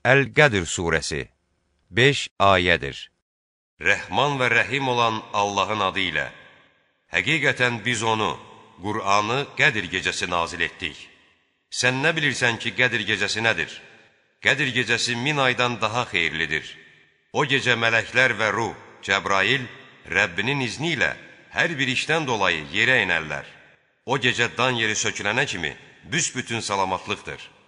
Əl-Qədr surəsi 5 ayədir. Rəhman və rəhim olan Allahın adı ilə Həqiqətən biz onu, Qur'anı Qədr gecəsi nazil etdik. Sən nə bilirsən ki, Qədr gecəsi nədir? Qədr gecəsi min aydan daha xeyirlidir. O gecə mələklər və ruh, Cəbrail, Rəbbinin izni ilə hər bir işdən dolayı yerə enərlər. O gecə dan yeri sökülənə kimi büsbütün salamatlıqdır.